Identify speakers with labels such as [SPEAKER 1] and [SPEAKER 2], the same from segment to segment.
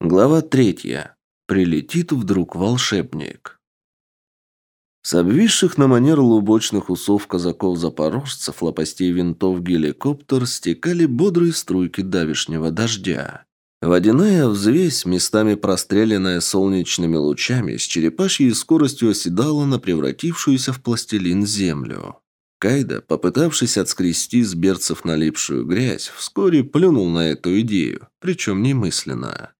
[SPEAKER 1] Глава третья. Прилетит вдруг волшебник. С обвисших на манер лубочных усов казаков-запорожцев, лопастей винтов геликоптер стекали бодрые струйки давишнего дождя. Водяная взвесь, местами простреленная солнечными лучами, с черепашьей скоростью оседала на превратившуюся в пластилин землю. Кайда, попытавшись отскрести с берцев налипшую грязь, вскоре плюнул на эту идею, причем немысленно.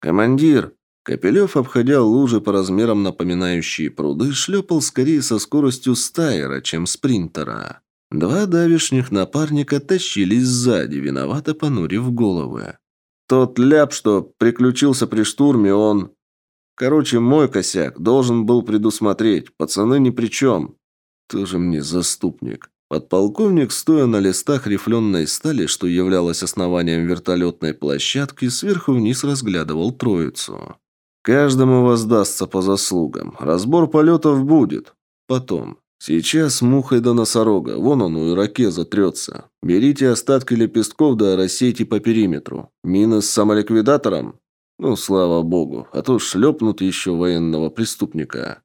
[SPEAKER 1] «Командир!» Копелев, обходя лужи по размерам напоминающие пруды, шлепал скорее со скоростью стайера, чем спринтера. Два давишних напарника тащились сзади, виновато понурив головы. Тот ляп, что приключился при штурме, он... Короче, мой косяк, должен был предусмотреть, пацаны ни при чем. Тоже мне заступник. Подполковник, стоя на листах рифленой стали, что являлось основанием вертолетной площадки, сверху вниз разглядывал троицу. «Каждому воздастся по заслугам. Разбор полетов будет. Потом. Сейчас мухой до носорога. Вон он у иракеза трется. Берите остатки лепестков да рассейте по периметру. Мины с самоликвидатором? Ну, слава богу, а то шлепнут еще военного преступника.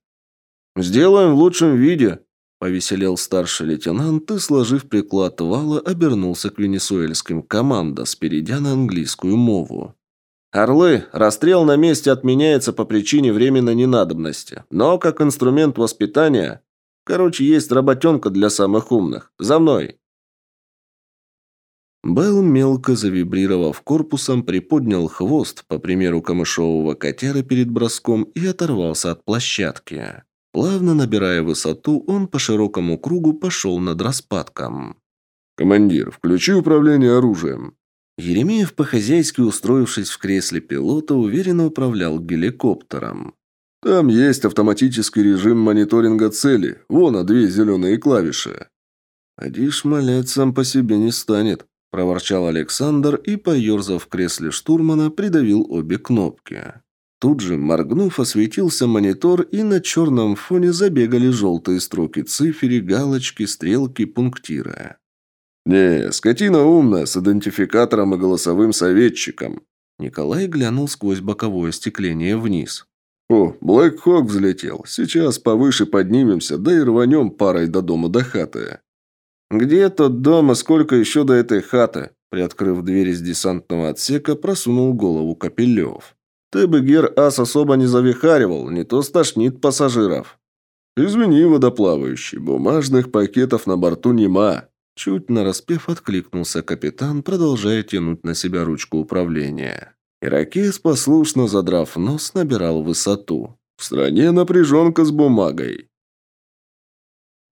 [SPEAKER 1] «Сделаем в лучшем виде», Повеселел старший лейтенант и, сложив приклад вала, обернулся к венесуэльским командос, перейдя на английскую мову. «Орлы, расстрел на месте отменяется по причине временной ненадобности, но как инструмент воспитания... Короче, есть работенка для самых умных. За мной!» Белл, мелко завибрировав корпусом, приподнял хвост, по примеру камышового котяра перед броском, и оторвался от площадки. Плавно набирая высоту, он по широкому кругу пошел над распадком.
[SPEAKER 2] «Командир, включи управление оружием».
[SPEAKER 1] Еремеев, по-хозяйски устроившись в кресле пилота, уверенно управлял геликоптером.
[SPEAKER 2] «Там есть автоматический режим мониторинга цели. Вон, а две зеленые клавиши».
[SPEAKER 1] «Поди шмалять сам по себе не станет», – проворчал Александр и, поерзав в кресле штурмана, придавил обе кнопки. Тут же, моргнув, осветился монитор, и на черном фоне забегали желтые строки цифери, галочки, стрелки, пунктира.
[SPEAKER 2] «Не, скотина умная, с идентификатором и голосовым советчиком».
[SPEAKER 1] Николай глянул сквозь боковое стекление вниз.
[SPEAKER 2] «О, Блэк Хок взлетел. Сейчас повыше поднимемся, да и рванем парой до дома до хаты».
[SPEAKER 1] «Где тот дом и сколько еще до этой хаты?» Приоткрыв дверь из десантного отсека, просунул голову Капелев. Ты бы, Гер, ас особо не завихаривал, не то стошнит пассажиров».
[SPEAKER 2] «Извини, водоплавающий, бумажных пакетов на борту нема».
[SPEAKER 1] Чуть нараспев откликнулся капитан, продолжая тянуть на себя ручку управления. Иракес, послушно задрав нос, набирал высоту.
[SPEAKER 2] «В стране напряженка с бумагой».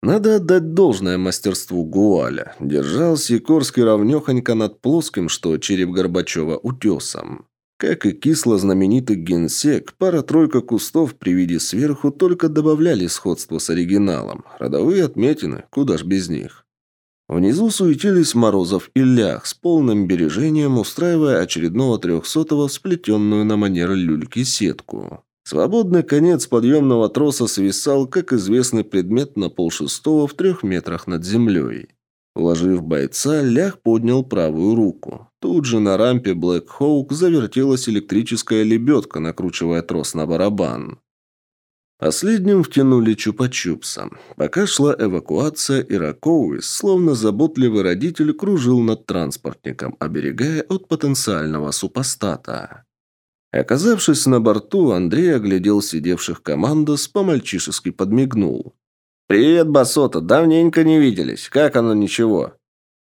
[SPEAKER 1] Надо отдать должное мастерству Гуаля. Держал Сикорский равнехонько над плоским, что череп Горбачева, утесом. Как и кисло знаменитый генсек, пара-тройка кустов при виде сверху только добавляли сходство с оригиналом. Родовые отметины, куда ж без них. Внизу суетились Морозов и Лях с полным бережением, устраивая очередного трехсотого сплетенную на манер люльки сетку. Свободный конец подъемного троса свисал, как известный предмет на полшестого в трех метрах над землей. Уложив бойца, Лях поднял правую руку. Тут же на рампе Блэк Хоук завертелась электрическая лебедка, накручивая трос на барабан. Последним втянули Чупа-Чупса. Пока шла эвакуация, Иракоуис, словно заботливый родитель, кружил над транспортником, оберегая от потенциального супостата. Оказавшись на борту, Андрей оглядел сидевших командос, по-мальчишески подмигнул. «Привет, Басота, давненько не виделись. Как оно ничего?»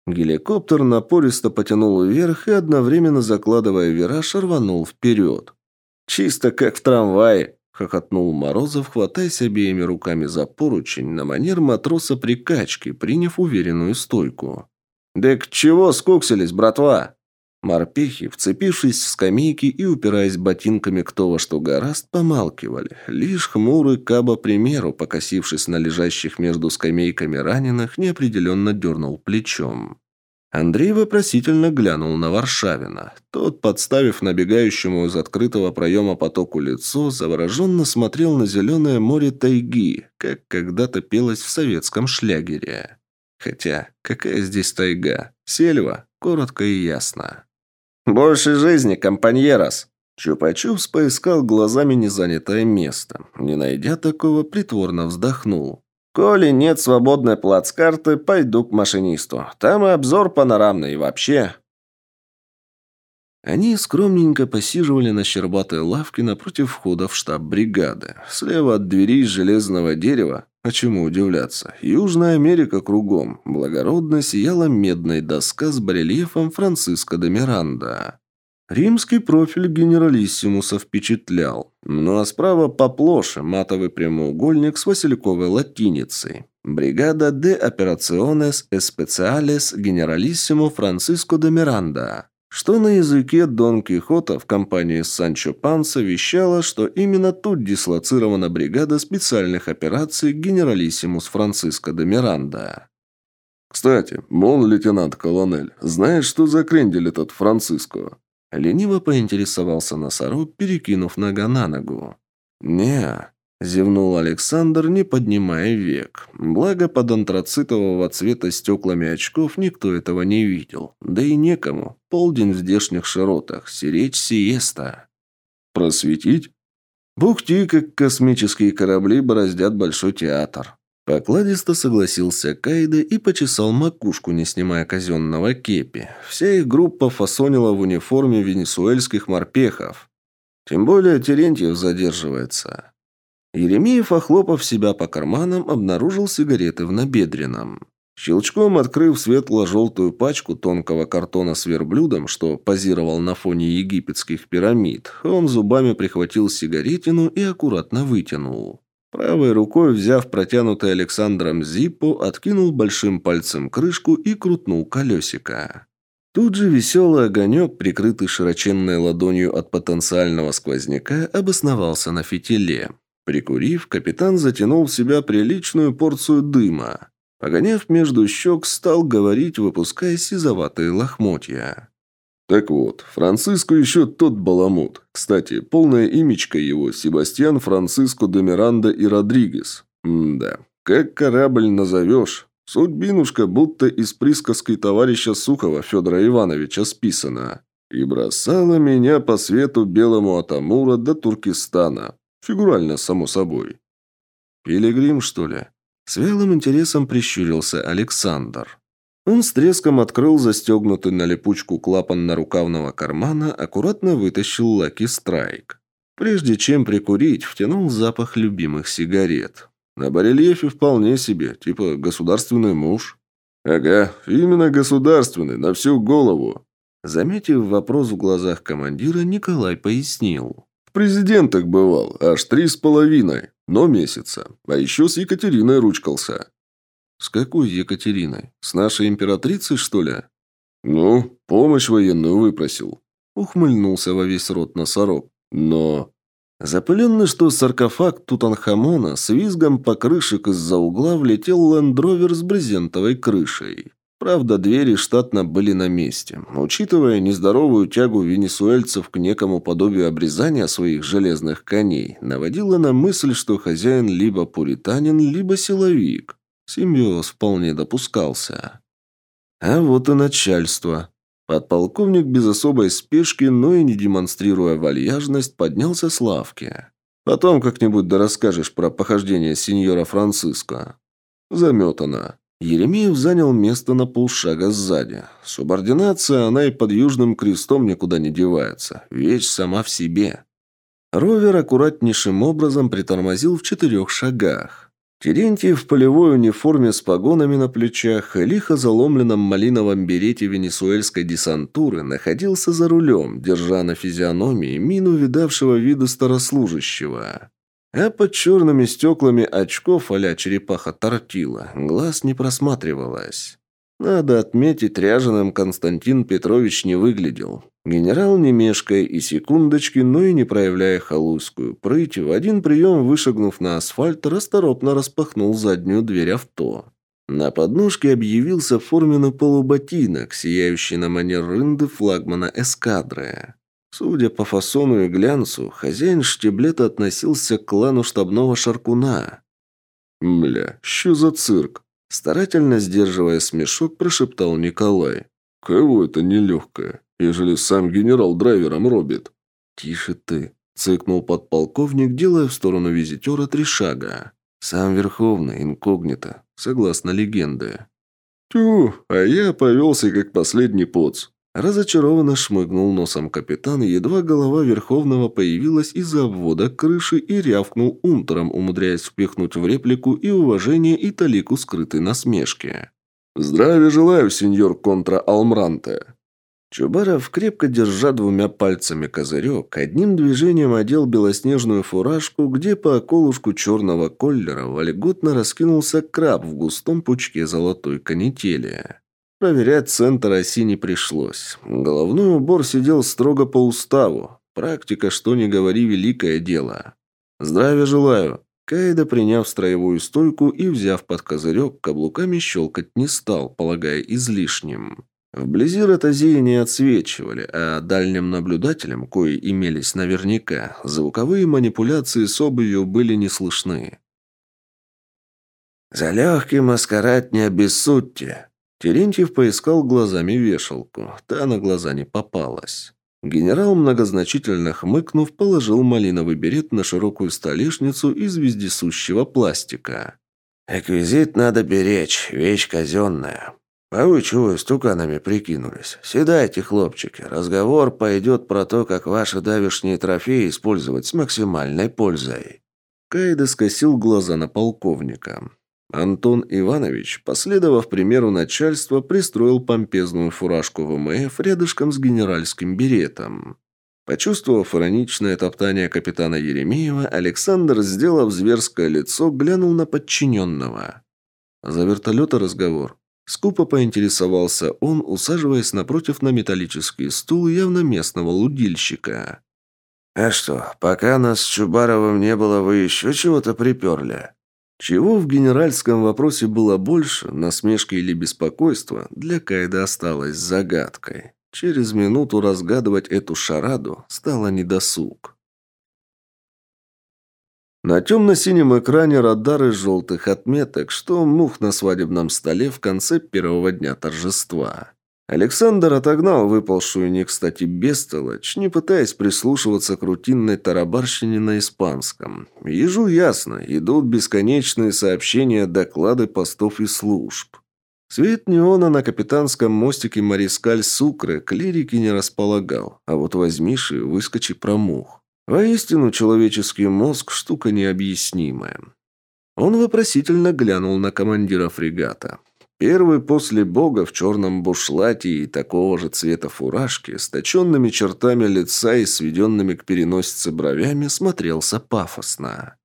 [SPEAKER 1] Геликоптер напористо потянул вверх и, одновременно закладывая вираж, рванул вперед. «Чисто как в трамвае», — хохотнул Морозов, хватаясь обеими руками за поручень на манер матроса прикачки, приняв уверенную стойку. «Да к чего скуксились, братва?» Морпехи, вцепившись в скамейки и упираясь ботинками кто во что гораст, помалкивали. Лишь хмурый Каба, примеру, покосившись на лежащих между скамейками раненых, неопределенно дернул плечом. Андрей вопросительно глянул на Варшавина. Тот, подставив набегающему из открытого проема потоку лицо, завороженно смотрел на зеленое море тайги, как когда-то пелось в советском шлягере. Хотя, какая здесь тайга? Сельва? Коротко и ясно. «Больше жизни, компаньерос!» Чупа-Чупс поискал глазами незанятое место. Не найдя такого, притворно вздохнул. «Коли нет свободной плацкарты, пойду к машинисту. Там и обзор панорамный, и вообще...» Они скромненько посиживали на щербатой лавке напротив входа в штаб бригады. Слева от двери из железного дерева, а чему удивляться, Южная Америка кругом, благородно сияла медная доска с барельефом Франциско де Миранда. Римский профиль генералиссимуса впечатлял. Ну а справа поплоше матовый прямоугольник с васильковой латиницей. Бригада de Operaciones Especiales Generalissimo Франциско де Миранда что на языке Дон Кихота в компании с Санчо Панса вещало, что именно тут дислоцирована бригада специальных операций генералиссимус Франциско де Миранда.
[SPEAKER 2] «Кстати, мон, лейтенант-колонель, знаешь, что за крендель этот Франциско?»
[SPEAKER 1] Лениво поинтересовался носорог, перекинув нога на ногу. не Зевнул Александр, не поднимая век. Благо, под антрацитового цвета стеклами очков никто этого не видел. Да и некому. Полдень в здешних широтах. Сиречь сиеста.
[SPEAKER 2] Просветить?
[SPEAKER 1] Бухти, как космические корабли, бороздят большой театр. Покладисто согласился Кайда и почесал макушку, не снимая казенного кепи. Вся их группа фасонила в униформе венесуэльских морпехов. Тем более Терентьев задерживается. Еремеев, охлопав себя по карманам, обнаружил сигареты в набедренном. Щелчком открыв светло-желтую пачку тонкого картона с верблюдом, что позировал на фоне египетских пирамид, он зубами прихватил сигаретину и аккуратно вытянул. Правой рукой, взяв протянутый Александром зиппо, откинул большим пальцем крышку и крутнул колесико. Тут же веселый огонек, прикрытый широченной ладонью от потенциального сквозняка, обосновался на фитиле. Прикурив, капитан затянул в себя приличную порцию дыма. Погоняв между щек, стал говорить, выпуская сизоватые лохмотья.
[SPEAKER 2] «Так вот, Франциско еще тот баламут. Кстати, полное имечко его – Себастьян Франциско де Миранда и Родригес. М-да, как корабль назовешь? Судьбинушка будто из присказки товарища Сухова Федора Ивановича списана. И бросала меня по свету белому от Амура до Туркестана. Фигурально, само собой.
[SPEAKER 1] «Пилигрим, что ли?» С вялым интересом прищурился Александр. Он с треском открыл застегнутый на липучку клапан нарукавного кармана, аккуратно вытащил Лаки Страйк. Прежде чем прикурить, втянул запах любимых сигарет. На барельефе вполне себе, типа государственный муж.
[SPEAKER 2] «Ага, именно государственный, на всю голову».
[SPEAKER 1] Заметив вопрос в глазах командира, Николай пояснил
[SPEAKER 2] президентах бывал, аж три с половиной, но месяца. А еще с Екатериной ручкался».
[SPEAKER 1] «С какой Екатериной? С нашей императрицей, что ли?»
[SPEAKER 2] «Ну, помощь военную выпросил».
[SPEAKER 1] Ухмыльнулся во весь рот носорог. «Но...» Запыленный, что саркофаг Тутанхамона с визгом по крышек из-за угла влетел лендровер с брезентовой крышей. Правда, двери штатно были на месте. Учитывая нездоровую тягу венесуэльцев к некому подобию обрезания своих железных коней, наводила на мысль, что хозяин либо пуританин, либо силовик. Симбиоз вполне допускался. А вот и начальство. Подполковник без особой спешки, но и не демонстрируя вальяжность, поднялся с лавки. Потом как-нибудь да расскажешь про похождение сеньора Франциско. Заметано. Еремеев занял место на полшага сзади. Субординация, она и под Южным крестом никуда не девается. Вещь сама в себе. Ровер аккуратнейшим образом притормозил в четырех шагах. Терентьев в полевой униформе с погонами на плечах и лихо заломленном малиновом берете венесуэльской десантуры находился за рулем, держа на физиономии мину видавшего вида старослужащего. А под черными стеклами очков а черепаха тортила глаз не просматривалось. Надо отметить, ряженым Константин Петрович не выглядел. Генерал, не мешкая и секундочки, но и не проявляя халуйскую прыть, в один прием, вышагнув на асфальт, расторопно распахнул заднюю дверь авто. На подножке объявился форменный полуботинок, сияющий на манер рынды флагмана эскадры. Судя по фасону и глянцу, хозяин штиблета относился к клану штабного шаркуна.
[SPEAKER 2] «Бля, что за цирк?»
[SPEAKER 1] Старательно сдерживая смешок, прошептал Николай.
[SPEAKER 2] «Кого это нелегкое, ежели сам генерал драйвером робит?»
[SPEAKER 1] «Тише ты», – цыкнул подполковник, делая в сторону визитера три шага. «Сам Верховный, инкогнито, согласно легенде».
[SPEAKER 2] «Тю, а я повелся как последний поц».
[SPEAKER 1] Разочарованно шмыгнул носом капитан, едва голова Верховного появилась из-за обвода крыши и рявкнул унтером, умудряясь впихнуть в реплику и уважение, и талику скрытой насмешки.
[SPEAKER 2] «Здравия желаю, сеньор контра Алмранте!»
[SPEAKER 1] Чубаров, крепко держа двумя пальцами козырек, одним движением одел белоснежную фуражку, где по околушку черного коллера вольготно раскинулся краб в густом пучке золотой канители. Проверять центр оси не пришлось. Головной убор сидел строго по уставу. Практика, что ни говори, великое дело. Здравия желаю. Каида, приняв строевую стойку и взяв под козырек, каблуками щелкать не стал, полагая излишним. Вблизи ротозеи не отсвечивали, а дальним наблюдателям, кои имелись наверняка, звуковые манипуляции с обувью были не слышны. «За легкий маскарад не обессудьте!» Терентьев поискал глазами вешалку. Та на глаза не попалась. Генерал, многозначительно хмыкнув, положил малиновый берет на широкую столешницу из вездесущего пластика. «Эквизит надо беречь, вещь казенная. А вы чего стуканами прикинулись? Седайте, хлопчики, разговор пойдет про то, как ваши давишние трофеи использовать с максимальной пользой». Кайда скосил глаза на полковника. Антон Иванович, последовав примеру начальства, пристроил помпезную фуражку ВМФ рядышком с генеральским беретом. Почувствовав ироничное топтание капитана Еремеева, Александр, сделав зверское лицо, глянул на подчиненного. За вертолета разговор. Скупо поинтересовался он, усаживаясь напротив на металлический стул явно местного лудильщика. «А что, пока нас с Чубаровым не было, вы еще чего-то приперли?» Чего в генеральском вопросе было больше, насмешки или беспокойства, для Кайда осталось загадкой. Через минуту разгадывать эту шараду стало недосуг. На темно-синем экране радары желтых отметок, что мух на свадебном столе в конце первого дня торжества. Александр отогнал выпалшую не кстати бестолочь, не пытаясь прислушиваться к рутинной тарабарщине на испанском. Ежу ясно, идут бесконечные сообщения, доклады постов и служб. Свет неона на капитанском мостике Марискаль Сукры клирики не располагал, а вот возьмишь и выскочи промух. Воистину, человеческий мозг – штука необъяснимая. Он вопросительно глянул на командира фрегата. Первый после бога в черном бушлате и такого же цвета фуражки, с точенными чертами лица и сведенными к переносице бровями, смотрелся пафосно.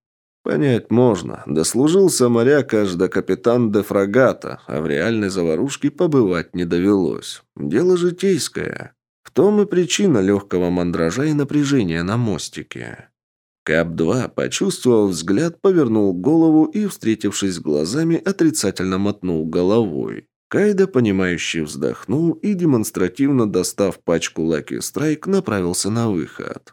[SPEAKER 1] Понять можно, дослужился моряк аж до капитан де фрагата, а в реальной заварушке побывать не довелось. Дело житейское. В том и причина легкого мандража и напряжения на мостике. Кап-2, почувствовав взгляд, повернул голову и, встретившись глазами, отрицательно мотнул головой. Кайда, понимающий, вздохнул и, демонстративно достав пачку Лаки Страйк, направился на выход.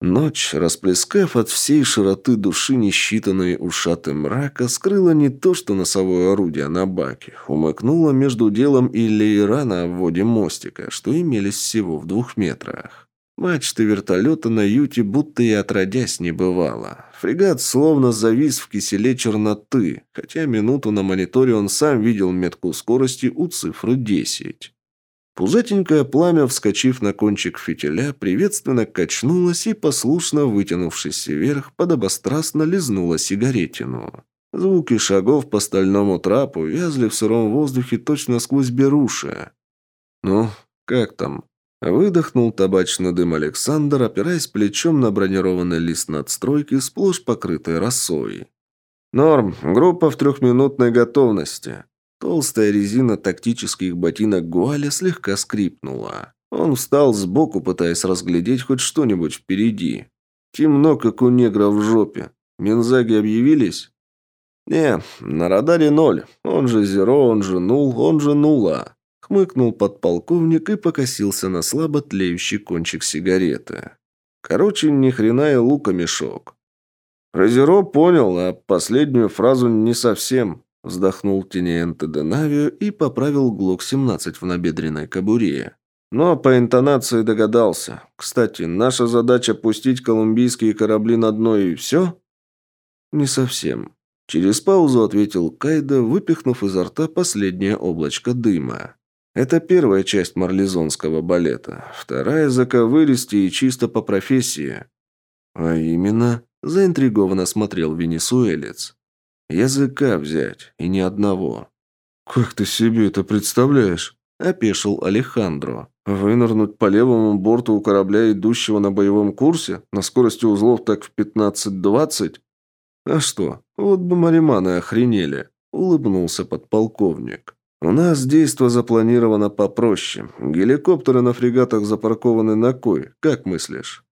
[SPEAKER 1] Ночь, расплескав от всей широты души несчитанные ушаты мрака, скрыла не то что носовое орудие на баке, умыкнула между делом и леера на обводе мостика, что имелись всего в двух метрах. Мачты вертолета на юте будто и отродясь не бывало. Фрегат словно завис в киселе черноты, хотя минуту на мониторе он сам видел метку скорости у цифры 10. Пузатенькое пламя, вскочив на кончик фитиля, приветственно качнулось и, послушно вытянувшись вверх, подобострастно лизнуло сигаретину. Звуки шагов по стальному трапу вязли в сыром воздухе точно сквозь беруши. «Ну, как там?» Выдохнул табачный дым Александр, опираясь плечом на бронированный лист надстройки, сплошь покрытой росой. «Норм. Группа в трехминутной готовности». Толстая резина тактических ботинок Гуаля слегка скрипнула. Он встал сбоку, пытаясь разглядеть хоть что-нибудь впереди. Темно, как у негра в жопе. Мензаги объявились? Не, на радаре ноль. Он же Зеро, он же Нул, он же Нула. Хмыкнул подполковник и покосился на слабо тлеющий кончик сигареты. Короче, ни хрена и лука мешок. Розеро понял, а последнюю фразу не совсем. Вздохнул Тинеенте де Навио и поправил ГЛОК-17 в набедренной кобуре. Но по интонации догадался. Кстати, наша задача пустить колумбийские корабли на дно и все? Не совсем. Через паузу ответил Кайда, выпихнув изо рта последнее облачко дыма. Это первая часть марлезонского балета. Вторая – заковыристи и чисто по профессии. А именно, заинтригованно смотрел венесуэлец. Языка взять, и ни одного. «Как ты себе это представляешь?» – опешил Алехандро. «Вынырнуть по левому борту у корабля, идущего на боевом курсе, на скорости узлов так в 15-20? А что, вот бы мариманы охренели», – улыбнулся подполковник. «У нас действо запланировано попроще. Геликоптеры на фрегатах запаркованы на кой, как мыслишь?»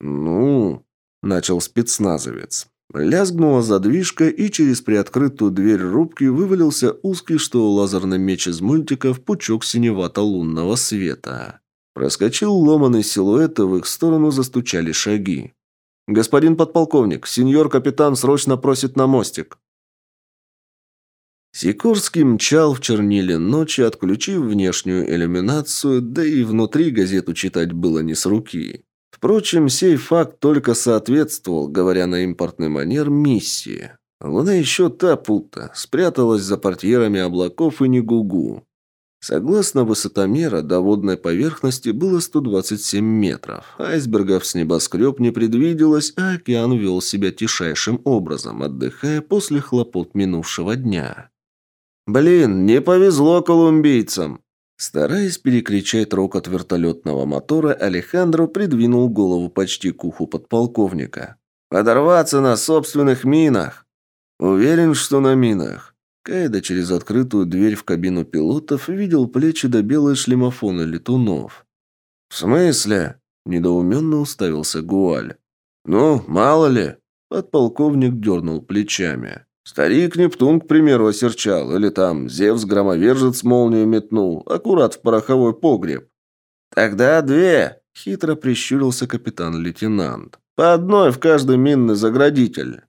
[SPEAKER 1] «Ну...» – начал спецназовец. Лязгнула задвижка, и через приоткрытую дверь рубки вывалился узкий, что лазерный меч из мультиков, пучок синевато-лунного света. Проскочил ломаный силуэт, и в их сторону застучали шаги. «Господин подполковник, сеньор-капитан срочно просит на мостик». Сикорский мчал в черниле ночи, отключив внешнюю иллюминацию, да и внутри газету читать было не с руки. Впрочем, сей факт только соответствовал, говоря на импортный манер, миссии. Луна еще та пута, спряталась за портьерами облаков и не гугу. Согласно высотомера, до водной поверхности было 127 метров. Айсбергов с небоскреб не предвиделось, а океан вел себя тишайшим образом, отдыхая после хлопот минувшего дня. «Блин, не повезло колумбийцам!» Стараясь перекричать рокот вертолетного мотора, Алехандро придвинул голову почти к уху подполковника. «Подорваться на собственных минах!» «Уверен, что на минах». Кайда через открытую дверь в кабину пилотов видел плечи до белые шлемофоны летунов. «В смысле?» – недоуменно уставился Гуаль. «Ну, мало ли». Подполковник дернул плечами. Старик Нептун, к примеру, осерчал, или там Зевс-громовержец молнию метнул, аккурат в пороховой погреб. «Тогда две!» – хитро прищурился капитан-лейтенант. «По одной в каждый минный заградитель».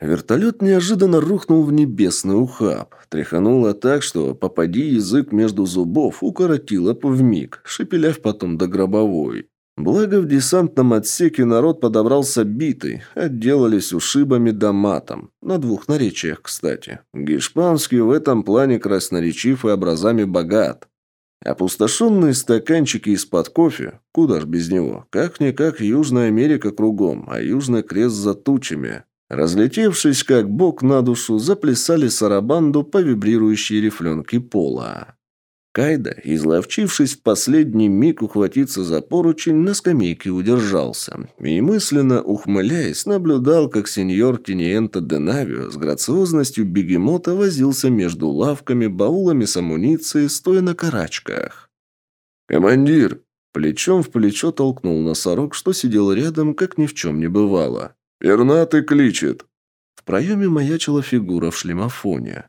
[SPEAKER 1] Вертолет неожиданно рухнул в небесный ухаб. Тряхануло так, что, попади язык между зубов, укоротило вмиг, шепеляв потом до гробовой. Благо в десантном отсеке народ подобрался битый, отделались ушибами да матом. На двух наречиях, кстати. Гешпанский в этом плане красноречив и образами богат. Опустошенные стаканчики из-под кофе, куда ж без него, как-никак Южная Америка кругом, а Южный Крест за тучами. Разлетевшись как бог на душу, заплясали сарабанду по вибрирующей рифленке пола. Кайда, изловчившись в последний миг ухватиться за поручень, на скамейке удержался и, мысленно ухмыляясь, наблюдал, как сеньор Тиниенто де Навио с грациозностью бегемота возился между лавками, баулами с амуницией, стоя на карачках. «Командир!» Плечом в плечо толкнул носорог, что сидел рядом, как ни в чем не бывало. «Пернатый кличет!» В проеме маячила фигура в шлемофоне.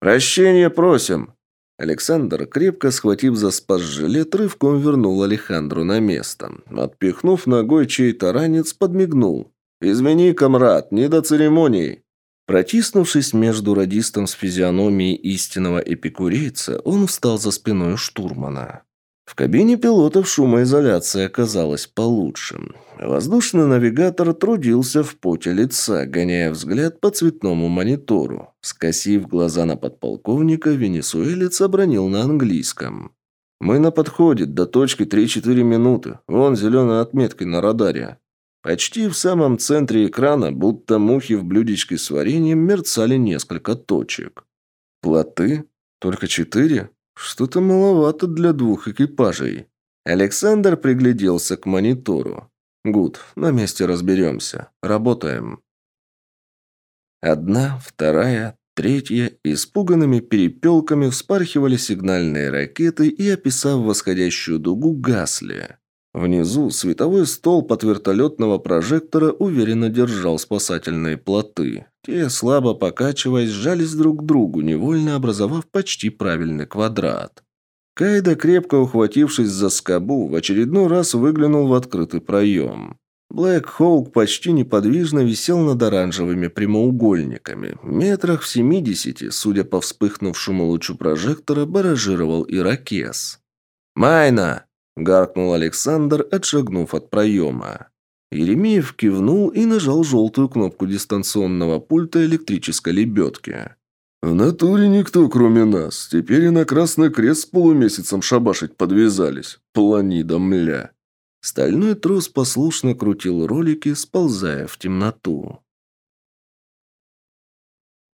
[SPEAKER 1] «Прощения просим!» Александр, крепко схватив за спас-жилет, рывком вернул Алехандру на место. Отпихнув ногой чей-то ранец, подмигнул. «Извини, комрад, не до церемоний!» Протиснувшись между радистом с физиономией истинного эпикурейца, он встал за спиной штурмана. В кабине пилотов шумоизоляция оказалась получше. Воздушный навигатор трудился в поте лица, гоняя взгляд по цветному монитору. Скосив глаза на подполковника, венесуэлец обронил на английском. «Мы на подходе, до точки 3-4 минуты. Вон зеленая отметка на радаре». Почти в самом центре экрана, будто мухи в блюдечке с вареньем, мерцали несколько точек. «Плоты? Только четыре?» Что-то маловато для двух экипажей. Александр пригляделся к монитору. Гуд, на месте разберемся. Работаем. Одна, вторая, третья испуганными перепелками вспархивали сигнальные ракеты и, описав восходящую дугу, гасли. Внизу световой столб от вертолетного прожектора уверенно держал спасательные плоты. Те, слабо покачиваясь, сжались друг к другу, невольно образовав почти правильный квадрат. Кайда, крепко ухватившись за скобу, в очередной раз выглянул в открытый проем. Блэк Хоук почти неподвижно висел над оранжевыми прямоугольниками. Метрах в семидесяти, судя по вспыхнувшему лучу прожектора, баражировал ирокез. «Майна!» – гаркнул Александр, отшагнув от проема. Еремеев кивнул и нажал желтую кнопку дистанционного пульта электрической лебедки.
[SPEAKER 2] «В натуре никто, кроме нас. Теперь и на Красный Крест с полумесяцем шабашить подвязались. Планида, мля».
[SPEAKER 1] Стальной трос послушно крутил ролики, сползая в темноту.